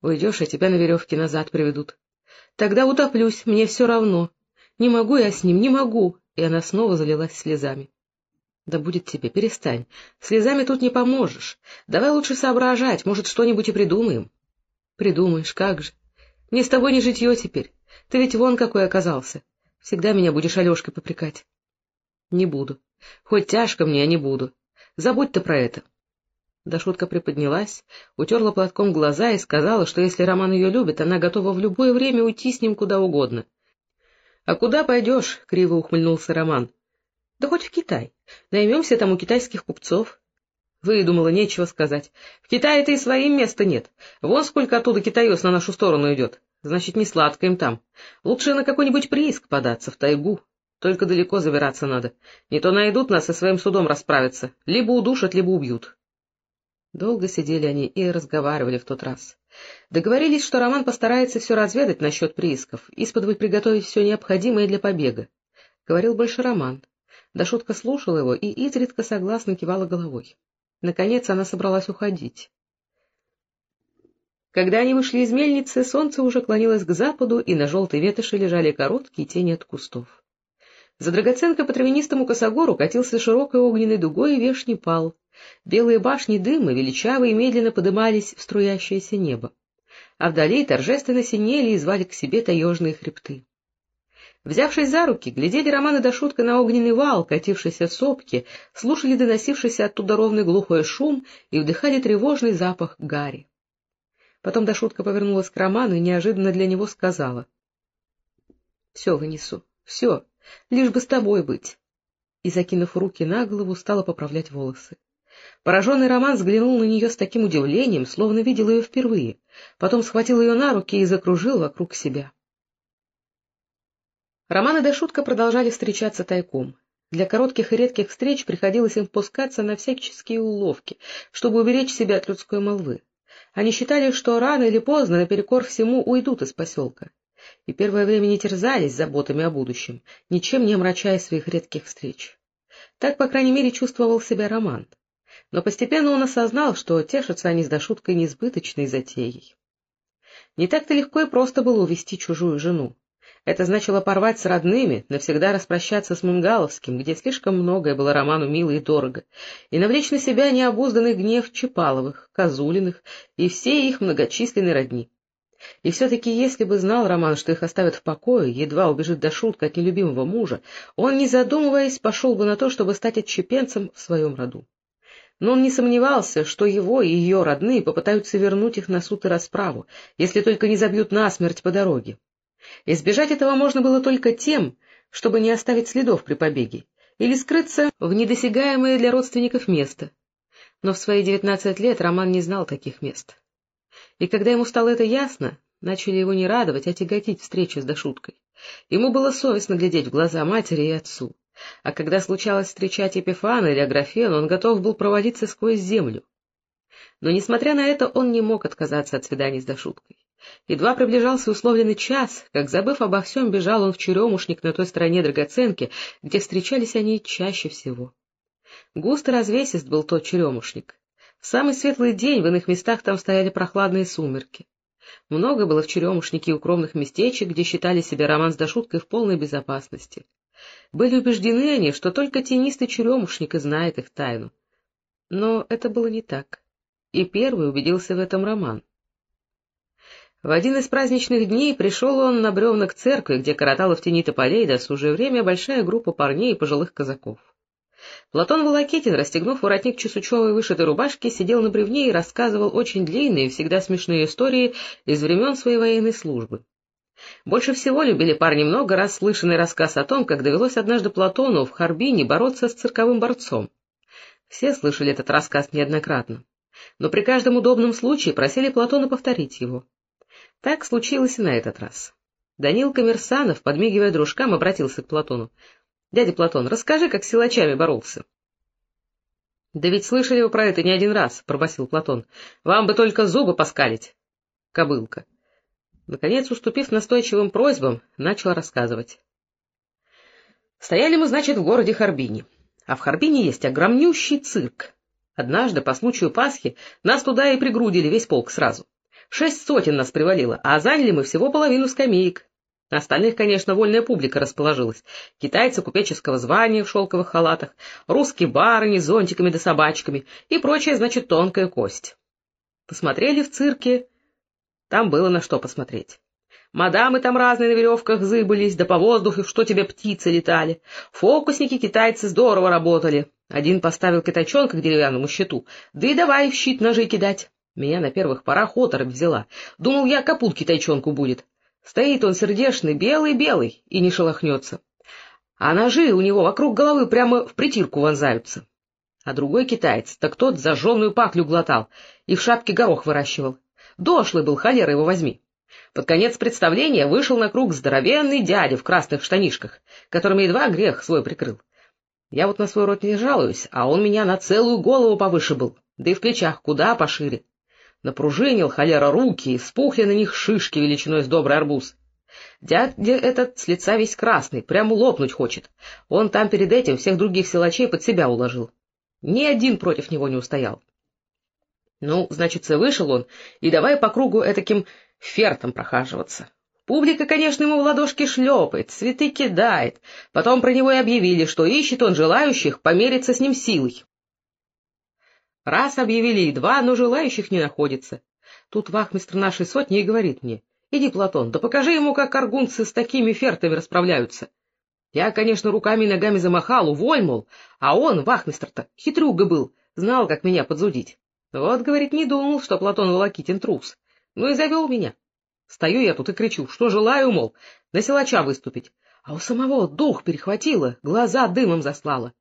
Уйдешь, и тебя на веревке назад приведут. Тогда утоплюсь, мне все равно. Не могу я с ним, не могу. И она снова залилась слезами. Да будет тебе, перестань. Слезами тут не поможешь. Давай лучше соображать, может, что-нибудь и придумаем. Придумаешь, как же. Мне с тобой не житье теперь. Ты ведь вон какой оказался. Всегда меня будешь Алешкой попрекать. Не буду. Хоть тяжко мне, я не буду. Забудь ты про это. Да шутка приподнялась, утерла платком глаза и сказала, что если Роман ее любит, она готова в любое время уйти с ним куда угодно. — А куда пойдешь? — криво ухмыльнулся Роман. — Да хоть в Китай. Наймемся там у китайских купцов. Выдумала, нечего сказать. В Китае-то и своим места нет. Вон сколько оттуда китаёс на нашу сторону идет. Значит, не сладко им там. Лучше на какой-нибудь прииск податься, в тайгу. Только далеко забираться надо. Не то найдут нас и своим судом расправятся. Либо удушат, либо убьют. Долго сидели они и разговаривали в тот раз. Договорились, что Роман постарается все разведать насчет приисков, исподволь приготовить все необходимое для побега. Говорил больше Роман. Да шутка слушала его и изредка согласно кивала головой. Наконец она собралась уходить. Когда они вышли из мельницы, солнце уже клонилось к западу, и на желтой ветоши лежали короткие тени от кустов. За драгоценкой по травянистому косогору катился широкой огненной дугой и вешний пал. Белые башни дыма величаво и медленно подымались в струящееся небо, а вдали торжественно синели и звали к себе таежные хребты. Взявшись за руки, глядели Роман и шутка на огненный вал, катившийся в сопки, слушали доносившийся оттуда ровный глухой шум и вдыхали тревожный запах гари. Потом Дашутка повернулась к Роману и неожиданно для него сказала. — Все вынесу, все, лишь бы с тобой быть. И, закинув руки на голову, стала поправлять волосы. Пораженный Роман взглянул на нее с таким удивлением, словно видел ее впервые, потом схватил ее на руки и закружил вокруг себя. Роман и Дашутка продолжали встречаться тайком. Для коротких и редких встреч приходилось им пускаться на всяческие уловки, чтобы уберечь себя от людской молвы. Они считали, что рано или поздно, наперекор всему, уйдут из поселка. И первое время не терзались заботами о будущем, ничем не омрачая своих редких встреч. Так, по крайней мере, чувствовал себя Роман. Но постепенно он осознал, что тешатся они с Дашуткой несбыточной затеей. Не так-то легко и просто было увести чужую жену. Это значило порвать с родными, навсегда распрощаться с Мунгаловским, где слишком многое было Роману мило и дорого, и навлечь на себя необузданный гнев Чапаловых, Козулиных и всей их многочисленной родни. И все-таки, если бы знал Роман, что их оставят в покое, едва убежит до шутка от нелюбимого мужа, он, не задумываясь, пошел бы на то, чтобы стать отщепенцем в своем роду. Но он не сомневался, что его и ее родные попытаются вернуть их на суд и расправу, если только не забьют насмерть по дороге. Избежать этого можно было только тем, чтобы не оставить следов при побеге, или скрыться в недосягаемое для родственников место. Но в свои девятнадцать лет Роман не знал таких мест. И когда ему стало это ясно, начали его не радовать, а тяготить встречи с Дашуткой. Ему было совестно глядеть в глаза матери и отцу. А когда случалось встречать Епифана или Аграфену, он готов был проводиться сквозь землю. Но, несмотря на это, он не мог отказаться от свиданий с Дашуткой. Едва приближался условленный час, как, забыв обо всем, бежал он в черемушник на той стороне драгоценки, где встречались они чаще всего. Густо развесист был тот черемушник. В самый светлый день в иных местах там стояли прохладные сумерки. Много было в черемушнике укромных местечек, где считали себя роман с Дашуткой в полной безопасности. Были убеждены они, что только тенистый черемушник и знает их тайну. Но это было не так. И первый убедился в этом Роман. В один из праздничных дней пришел он на бревна к церкви, где коротала в тени тополей досужее время большая группа парней и пожилых казаков. Платон Волокитин, расстегнув воротник чесучевой вышитой рубашки, сидел на бревне и рассказывал очень длинные всегда смешные истории из времен своей военной службы. Больше всего любили парни много раз слышанный рассказ о том, как довелось однажды Платону в Харбине бороться с цирковым борцом. Все слышали этот рассказ неоднократно, но при каждом удобном случае просили Платона повторить его. Так случилось и на этот раз. Данил Коммерсанов, подмигивая дружкам, обратился к Платону. — Дядя Платон, расскажи, как с силачами боролся. — Да ведь слышали вы про это не один раз, — пробасил Платон. — Вам бы только зубы поскалить. Кобылка. Наконец, уступив настойчивым просьбам, начал рассказывать. Стояли мы, значит, в городе Харбине. А в Харбине есть огромнющий цирк. Однажды, по случаю Пасхи, нас туда и пригрудили весь полк сразу. Шесть сотен нас привалило, а заняли мы всего половину скамеек. Остальных, конечно, вольная публика расположилась. Китайцы купеческого звания в шелковых халатах, русские барыни с зонтиками да собачками и прочая, значит, тонкая кость. Посмотрели в цирке. Там было на что посмотреть. Мадамы там разные на веревках зыбались, да по воздуху, что тебе птицы летали. Фокусники китайцы здорово работали. Один поставил китайчонка к деревянному щиту, да и давай в щит ножи кидать. Меня на первых порах оторопь взяла. Думал я, капут китайчонку будет. Стоит он сердешный, белый-белый, и не шелохнется. А ножи у него вокруг головы прямо в притирку вонзаются. А другой китаец, так тот зажженную паклю глотал и в шапке горох выращивал. Дошлый был, холера его возьми. Под конец представления вышел на круг здоровенный дядя в красных штанишках, которыми едва грех свой прикрыл. Я вот на свой рот не жалуюсь, а он меня на целую голову повыше был, да и в плечах куда пошире. Напружинил холера руки, и спухли на них шишки величиной с добрый арбуз. Дядя этот с лица весь красный, прямо лопнуть хочет. Он там перед этим всех других силачей под себя уложил. Ни один против него не устоял. Ну, значит, вышел он, и давай по кругу этаким фертом прохаживаться. Публика, конечно, ему в ладошки шлепает, цветы кидает. Потом про него и объявили, что ищет он желающих помериться с ним силой. Раз объявили и два, но желающих не находится. Тут вахмистр нашей сотни и говорит мне, иди, Платон, да покажи ему, как аргунцы с такими фертами расправляются. Я, конечно, руками и ногами замахал, уволь, мол, а он, вахмистр-то, хитрюга был, знал, как меня подзудить. Вот, говорит, не думал, что Платон Волокитин трус. Ну и завел меня. Стою я тут и кричу, что желаю, мол, на силача выступить. А у самого дух перехватило, глаза дымом заслало.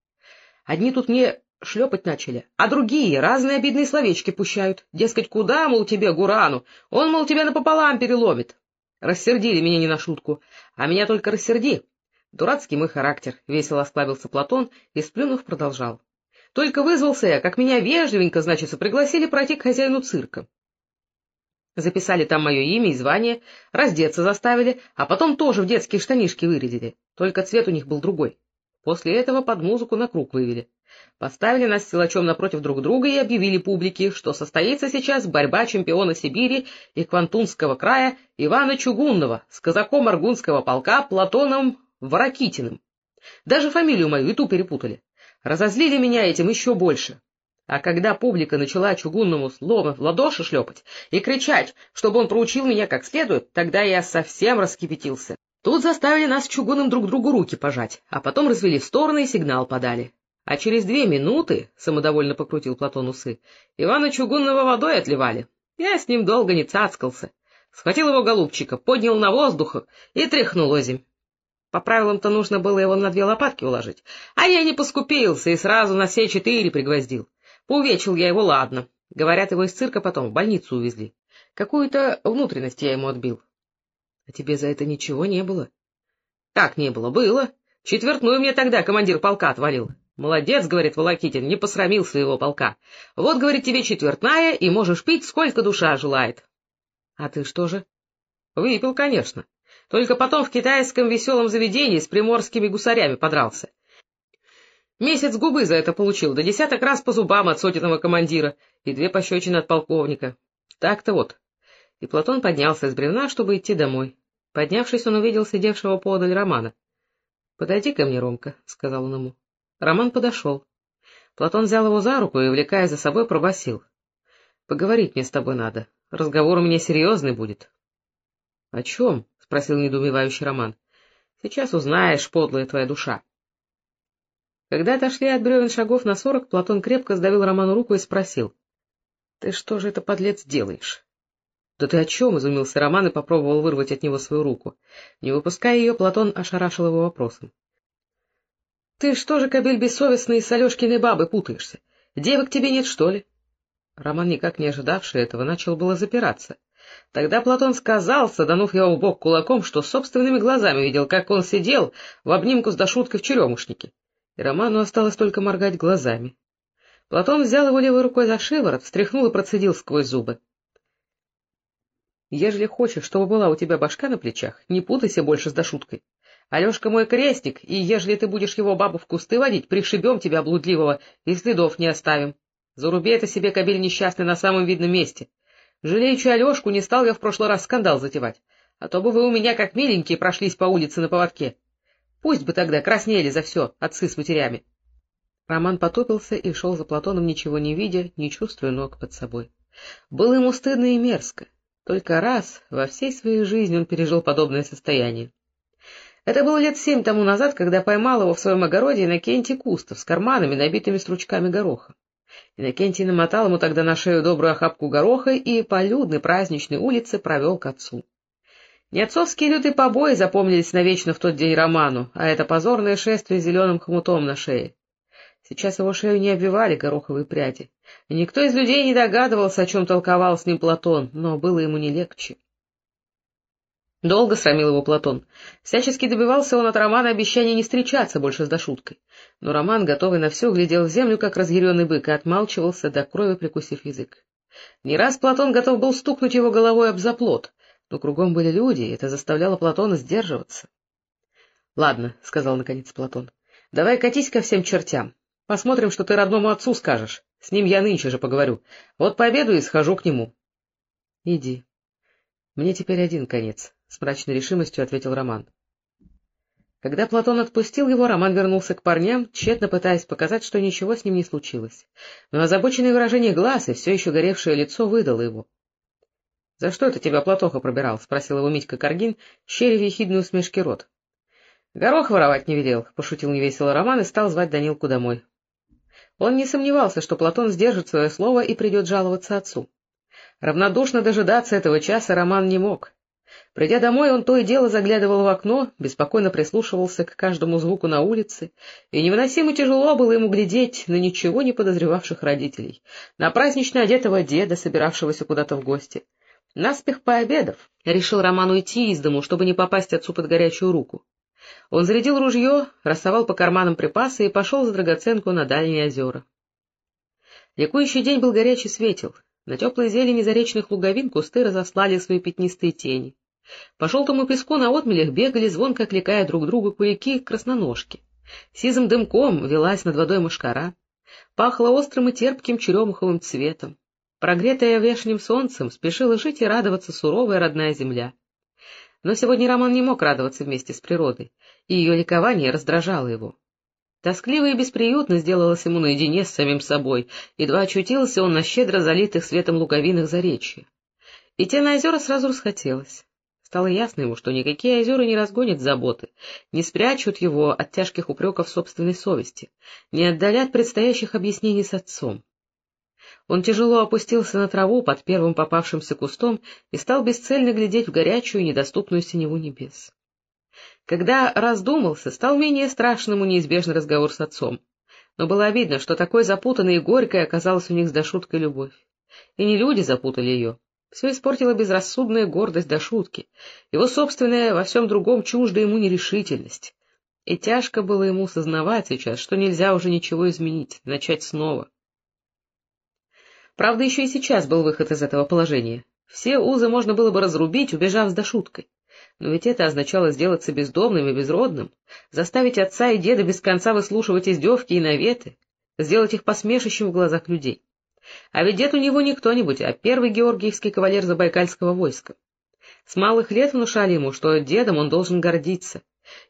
Одни тут мне шлепать начали, а другие разные обидные словечки пущают. Дескать, куда, мол, тебе, Гурану? Он, мол, тебя напополам переломит. Рассердили меня не на шутку, а меня только рассерди. Дурацкий мой характер, — весело осклабился Платон и, сплюнув, продолжал. Только вызвался я, как меня вежливенько, значит, пригласили пройти к хозяину цирка. Записали там мое имя и звание, раздеться заставили, а потом тоже в детские штанишки вырядили, только цвет у них был другой. После этого под музыку на круг вывели. Поставили нас силачом напротив друг друга и объявили публике, что состоится сейчас борьба чемпиона Сибири и Квантунского края Ивана Чугунного с казаком Аргунского полка Платоном Ворокитиным. Даже фамилию мою и ту перепутали. Разозлили меня этим еще больше. А когда публика начала чугунному словом в ладоши шлепать и кричать, чтобы он проучил меня как следует, тогда я совсем раскипятился. Тут заставили нас чугуном друг другу руки пожать, а потом развели в стороны и сигнал подали. А через две минуты, — самодовольно покрутил Платон усы, — Ивана Чугунного водой отливали. Я с ним долго не цацкался. Схватил его голубчика, поднял на воздух и тряхнул озимь. По правилам-то нужно было его на две лопатки уложить, а я не поскупился и сразу на все четыре пригвоздил. Поувечил я его, ладно. Говорят, его из цирка потом в больницу увезли. Какую-то внутренность я ему отбил. А тебе за это ничего не было? Так не было, было. Четвертную мне тогда командир полка отвалил. Молодец, говорит Волокитин, не посрамил своего полка. Вот, говорит, тебе четвертная, и можешь пить, сколько душа желает. А ты что же? Выпил, конечно. Только потом в китайском веселом заведении с приморскими гусарями подрался. Месяц губы за это получил, да десяток раз по зубам от сотенного командира и две пощечины от полковника. Так-то вот. И Платон поднялся с бревна, чтобы идти домой. Поднявшись, он увидел сидевшего поодаль Романа. — Подойди ко мне, Ромка, — сказал он ему. Роман подошел. Платон взял его за руку и, увлекая за собой, пробасил: Поговорить мне с тобой надо. Разговор у меня серьезный будет. — О чем? — спросил недоумевающий Роман. — Сейчас узнаешь, подлая твоя душа. Когда отошли от бревен шагов на сорок, Платон крепко сдавил Роману руку и спросил. — Ты что же это, подлец, делаешь? — Да ты о чем? — изумился Роман и попробовал вырвать от него свою руку. Не выпуская ее, Платон ошарашил его вопросом. — Ты что же, кобель бессовестный, с Алешкиной бабы путаешься? Девок тебе нет, что ли? Роман, никак не ожидавший этого, начал было запираться. Тогда Платон сказал, саданув его в бок кулаком, что собственными глазами видел, как он сидел в обнимку с дошуткой в черемушнике и Роману осталось только моргать глазами. Платон взял его левой рукой за шиворот, встряхнул и процедил сквозь зубы. — Ежели хочешь, чтобы была у тебя башка на плечах, не путайся больше с дошуткой. Алешка мой крестник, и ежели ты будешь его бабу в кусты водить, пришибем тебя, блудливого, и следов не оставим. Заруби это себе, кобель несчастный, на самом видном месте. Жалеючи Алешку, не стал я в прошлый раз скандал затевать, а то бы вы у меня как миленькие прошлись по улице на поводке. Пусть бы тогда краснели за все отцы с матерями. Роман потупился и шел за Платоном, ничего не видя, не чувствуя ног под собой. Было ему стыдно и мерзко. Только раз во всей своей жизни он пережил подобное состояние. Это было лет семь тому назад, когда поймал его в своем огороде Иннокентий Кустов с карманами, набитыми стручками гороха. Иннокентий намотал ему тогда на шею добрую охапку гороха и по людной праздничной улице провел к отцу. Не отцовские лютые побои запомнились навечно в тот день Роману, а это позорное шествие с зеленым хмутом на шее. Сейчас его шею не обвивали гороховые пряди, и никто из людей не догадывался, о чем толковал с ним Платон, но было ему не легче. Долго срамил его Платон. Всячески добивался он от Романа обещания не встречаться больше с Дашуткой. Но Роман, готовый на все, глядел в землю, как разъяренный бык, и отмалчивался, до крови прикусив язык. Не раз Платон готов был стукнуть его головой об заплот, но кругом были люди, и это заставляло Платона сдерживаться. — Ладно, — сказал наконец Платон, — давай катись ко всем чертям. Посмотрим, что ты родному отцу скажешь. С ним я нынче же поговорю. Вот пообеду и схожу к нему. — Иди. Мне теперь один конец, — с мрачной решимостью ответил Роман. Когда Платон отпустил его, Роман вернулся к парням, тщетно пытаясь показать, что ничего с ним не случилось. Но озабоченное выражение глаз и все еще горевшее лицо выдало его. — За что это тебя Платоха пробирал? — спросил его Митька Каргин, щерив ехидную усмешки рот. — Горох воровать не велел, — пошутил невесело Роман и стал звать Данилку домой. Он не сомневался, что Платон сдержит свое слово и придет жаловаться отцу. Равнодушно дожидаться этого часа Роман не мог. Придя домой, он то и дело заглядывал в окно, беспокойно прислушивался к каждому звуку на улице, и невыносимо тяжело было ему глядеть на ничего не подозревавших родителей, на празднично одетого деда, собиравшегося куда-то в гости. Наспех пообедав, решил Роман уйти из дому, чтобы не попасть отцу под горячую руку. Он зарядил ружье, рассовал по карманам припасы и пошел за драгоценку на дальние озера. Ликующий день был горячий светел. На теплой зелени заречных луговин кусты разослали свои пятнистые тени. По желтому песку на отмелях бегали, звонко окликая друг друга кулики-красноножки. Сизым дымком велась над водой мошкара. Пахло острым и терпким черемуховым цветом. Прогретая вешним солнцем, спешила жить и радоваться суровая родная земля. Но сегодня Роман не мог радоваться вместе с природой, и ее ликование раздражало его. Тоскливо и бесприютно сделалось ему наедине с самим собой, едва очутился он на щедро залитых светом луговинах заречья. Идти на озера сразу расхотелось. Стало ясно ему, что никакие озера не разгонят заботы, не спрячут его от тяжких упреков собственной совести, не отдалят предстоящих объяснений с отцом. Он тяжело опустился на траву под первым попавшимся кустом и стал бесцельно глядеть в горячую недоступную синеву небес. Когда раздумался, стал менее страшным неизбежный разговор с отцом. Но было видно, что такой запутанной и горькой оказалась у них с Дашуткой любовь. И не люди запутали ее. Все испортила безрассудная гордость до шутки, его собственная во всем другом чуждая ему нерешительность. И тяжко было ему сознавать сейчас, что нельзя уже ничего изменить, начать снова. Правда, еще и сейчас был выход из этого положения. Все узы можно было бы разрубить, убежав с дошуткой. Но ведь это означало сделаться бездомным и безродным, заставить отца и деда без конца выслушивать издевки и наветы, сделать их посмешищем в глазах людей. А ведь дед у него не кто-нибудь, а первый георгиевский кавалер Забайкальского войска. С малых лет внушали ему, что дедом он должен гордиться.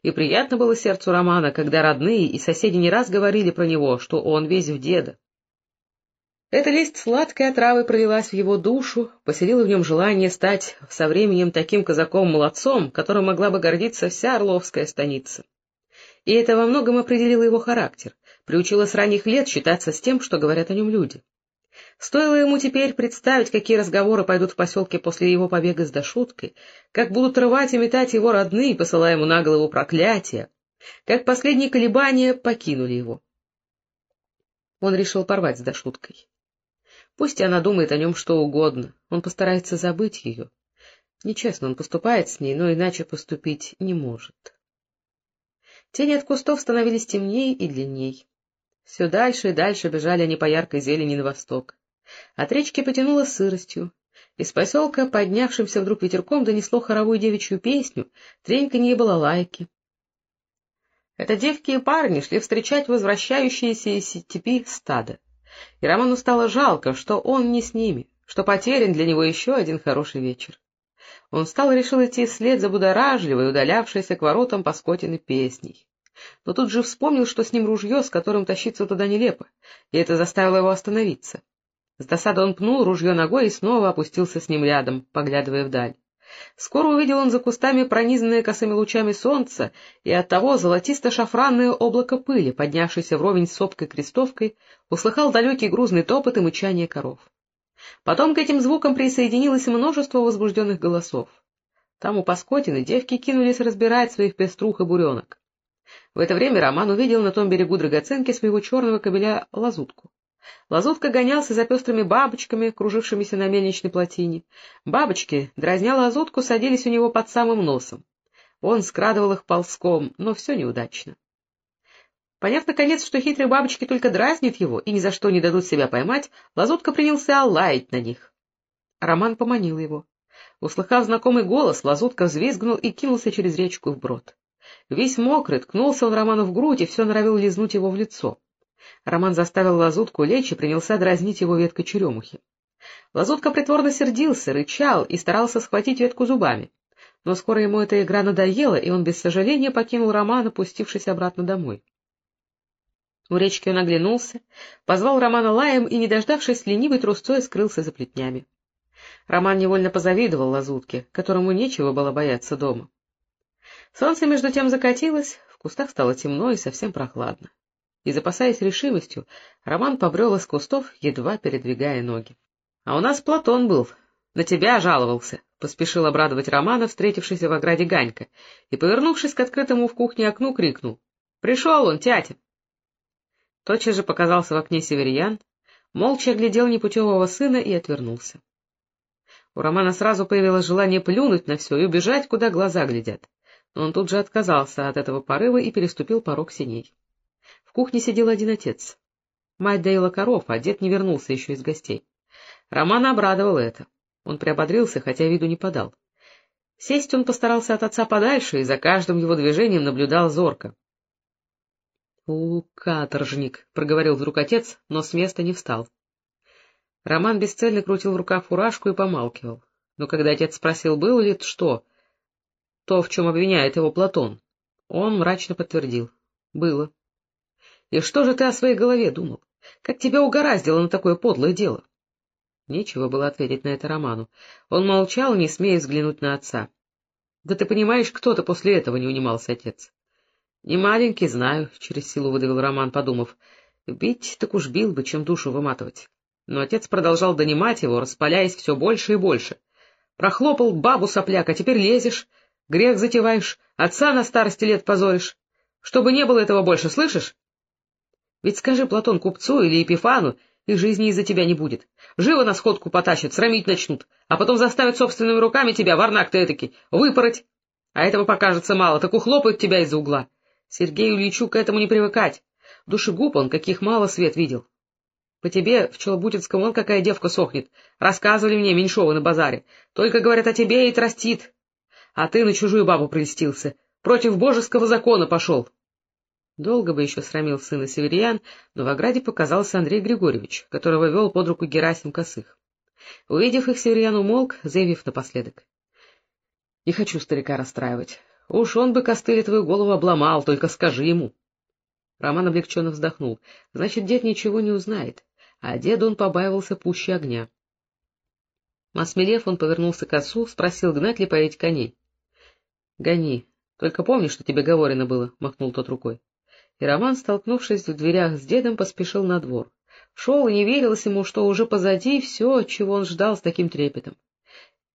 И приятно было сердцу Романа, когда родные и соседи не раз говорили про него, что он весь в деда. Эта лист сладкой отравой пролилась в его душу, поселила в нем желание стать со временем таким казаком-молодцом, которым могла бы гордиться вся Орловская станица. И это во многом определило его характер, приучило с ранних лет считаться с тем, что говорят о нем люди. Стоило ему теперь представить, какие разговоры пойдут в поселке после его побега с Дашуткой, как будут рвать и метать его родные, посылая ему на голову проклятия, как последние колебания покинули его. Он решил порвать с Дашуткой. Пусть она думает о нем что угодно, он постарается забыть ее. Нечестно он поступает с ней, но иначе поступить не может. Тени от кустов становились темнее и длинней. Все дальше и дальше бежали они по яркой зелени на восток. От речки потянуло сыростью. Из поселка, поднявшимся вдруг ветерком, донесло хоровую девичью песню, треньканье балалайки. Это девки и парни шли встречать возвращающиеся из степи стадо и Роману стало жалко, что он не с ними, что потерян для него еще один хороший вечер. Он встал и решил идти вслед за будоражливой, удалявшейся к воротам Паскотины песней. Но тут же вспомнил, что с ним ружье, с которым тащиться туда нелепо, и это заставило его остановиться. С досады он пнул ружье ногой и снова опустился с ним рядом, поглядывая вдаль. Скоро увидел он за кустами пронизанное косыми лучами солнца и оттого золотисто-шафранное облако пыли, поднявшееся вровень с сопкой-крестовкой, услыхал далекий грузный топот и мычание коров. Потом к этим звукам присоединилось множество возбужденных голосов. Там у Паскотины девки кинулись разбирать своих пеструх и буренок. В это время Роман увидел на том берегу драгоценки своего черного кобеля лазутку. Лазутка гонялся за пестрыми бабочками, кружившимися на мельничной плотине. Бабочки, дразня лазутку, садились у него под самым носом. Он скрадывал их ползком, но все неудачно. Поняв, наконец, что хитрые бабочки только дразнят его и ни за что не дадут себя поймать, лазутка принялся лаять на них. Роман поманил его. Услыхав знакомый голос, лазутка взвизгнул и кинулся через речку вброд. Весь мокрый, ткнулся он Роману в грудь и все норовил лизнуть его в лицо. Роман заставил лазутку лечь и принялся дразнить его веткой черемухи. Лазутка притворно сердился, рычал и старался схватить ветку зубами. Но скоро ему эта игра надоела, и он без сожаления покинул Романа, пустившись обратно домой. У речки он оглянулся, позвал Романа лаем и, не дождавшись, ленивой трусцой скрылся за плетнями. Роман невольно позавидовал лазутке, которому нечего было бояться дома. Солнце между тем закатилось, в кустах стало темно и совсем прохладно. И, запасаясь решимостью, Роман побрел из кустов, едва передвигая ноги. — А у нас Платон был, на тебя жаловался, — поспешил обрадовать Романа, встретившийся в ограде Ганька, и, повернувшись к открытому в кухне окну, крикнул. — Пришел он, тятя! Тотчас же показался в окне северьян, молча глядел непутевого сына и отвернулся. У Романа сразу появилось желание плюнуть на все и убежать, куда глаза глядят, он тут же отказался от этого порыва и переступил порог синей. В кухне сидел один отец. Мать доила коров, а дед не вернулся еще из гостей. Романа обрадовало это. Он приободрился, хотя виду не подал. Сесть он постарался от отца подальше и за каждым его движением наблюдал зорко. — У, каторжник! — проговорил вдруг отец, но с места не встал. Роман бесцельно крутил в руках фуражку и помалкивал. Но когда отец спросил, было ли что, то, в чем обвиняет его Платон, он мрачно подтвердил. — Было. — И что же ты о своей голове думал? Как тебя угораздило на такое подлое дело? Нечего было ответить на это Роману. Он молчал, не смея взглянуть на отца. — Да ты понимаешь, кто то после этого не унимался отец. — Не маленький, знаю, — через силу выдавил Роман, подумав. — Бить так уж бил бы, чем душу выматывать. Но отец продолжал донимать его, распаляясь все больше и больше. Прохлопал бабу сопляк, а теперь лезешь, грех затеваешь, отца на старости лет позоришь. Чтобы не было этого больше, слышишь? Ведь скажи, Платон, купцу или Епифану, их жизни из-за тебя не будет. Живо на сходку потащат, срамить начнут, а потом заставят собственными руками тебя, варнак ты этакий, выпороть. А этого покажется мало, так ухлопают тебя из-за угла. Сергею Ильичу к этому не привыкать. Душегуб он, каких мало свет видел. По тебе в Челобутинском он какая девка сохнет. Рассказывали мне Меньшова на базаре. Только, говорят, о тебе и тростит. А ты на чужую бабу прельстился. Против божеского закона пошел. Долго бы еще срамил сына Северьян, но в ограде показался Андрей Григорьевич, которого вел под руку Герасим Косых. Увидев их, Северьян умолк, заявив напоследок. — Не хочу старика расстраивать. Уж он бы костыли твою голову обломал, только скажи ему. Роман облегченно вздохнул. Значит, дед ничего не узнает, а деда он побаивался пуще огня. Осмелев, он повернулся к отцу, спросил, гнать ли поить коней. — Гони. Только помни, что тебе говорено было, — махнул тот рукой. И Роман, столкнувшись в дверях с дедом, поспешил на двор. Шел и не верилось ему, что уже позади все, чего он ждал с таким трепетом.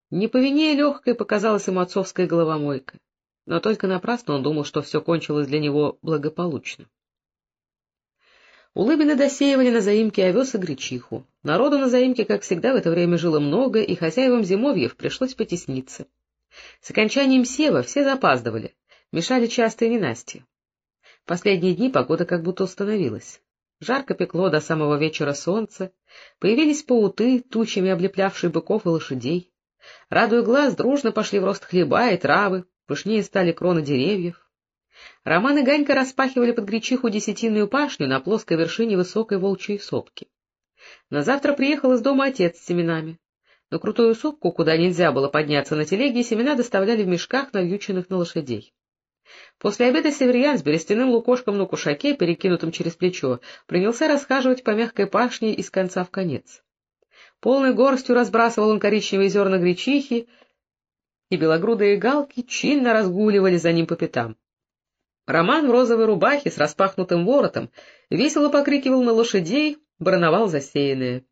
Не по вине легкой показалась ему отцовская головомойка но только напрасно он думал, что все кончилось для него благополучно. Улыбины досеивали на заимке овес и гречиху. Народу на заимке, как всегда, в это время жило много, и хозяевам зимовьев пришлось потесниться. С окончанием сева все запаздывали, мешали частые ненастья. Последние дни погода как будто установилась. Жарко пекло до самого вечера солнце, появились пауты, тучами облеплявшие быков и лошадей. Радуя глаз, дружно пошли в рост хлеба и травы, пышнее стали кроны деревьев. Роман и Ганька распахивали под гречиху десятинную пашню на плоской вершине высокой волчьей сопки. На завтра приехал из дома отец с семенами. На крутую сопку, куда нельзя было подняться на телеге, семена доставляли в мешках, навьюченных на лошадей. После обеда Северьян с берестяным лукошком на кушаке, перекинутым через плечо, принялся расхаживать по мягкой пашне из конца в конец. Полной горстью разбрасывал он коричневые зерна гречихи, и белогрудые галки чинно разгуливали за ним по пятам. Роман в розовой рубахе с распахнутым воротом весело покрикивал на лошадей, броновал засеянное.